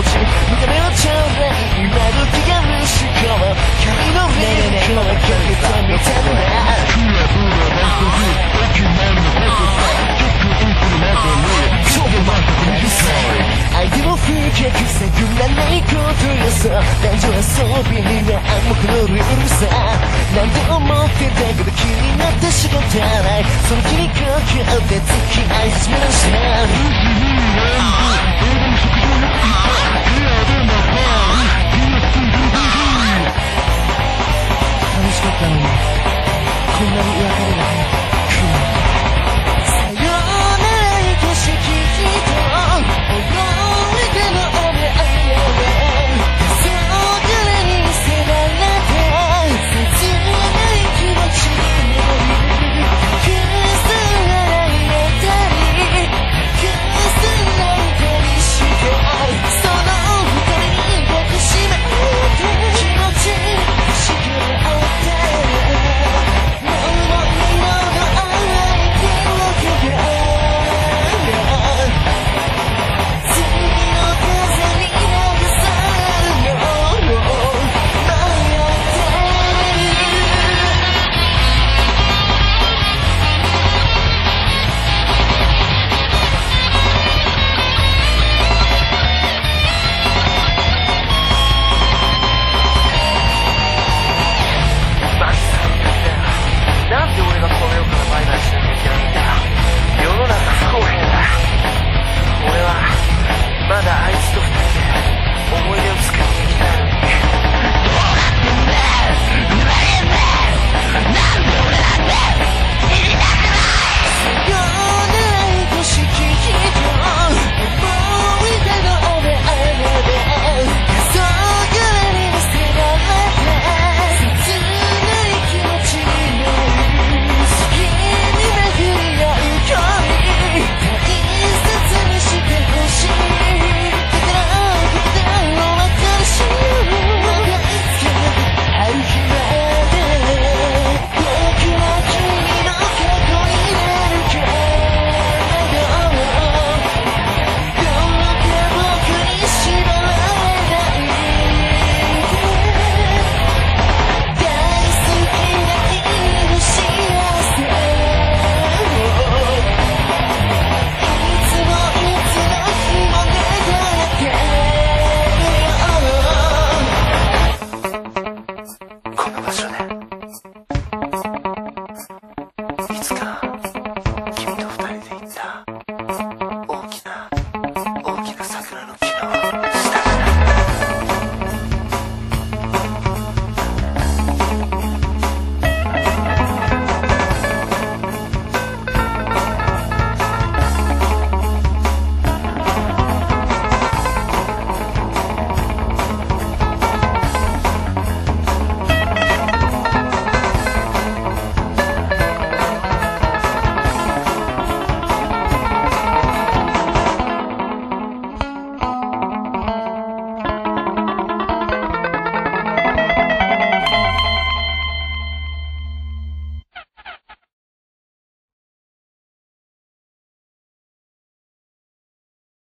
持ち見た目はちょうどいい今時がるし込む君のリンクをかけてみたんだクラブのバストフー駅前のバストさ結構インプの中に超満足に相手を不客探らないことよそう男女遊びには暗黙のルールさ何度思ってたけど気になって仕方ないその気にかけて付き合い始めました Sin no me voy nada a esto. この場所で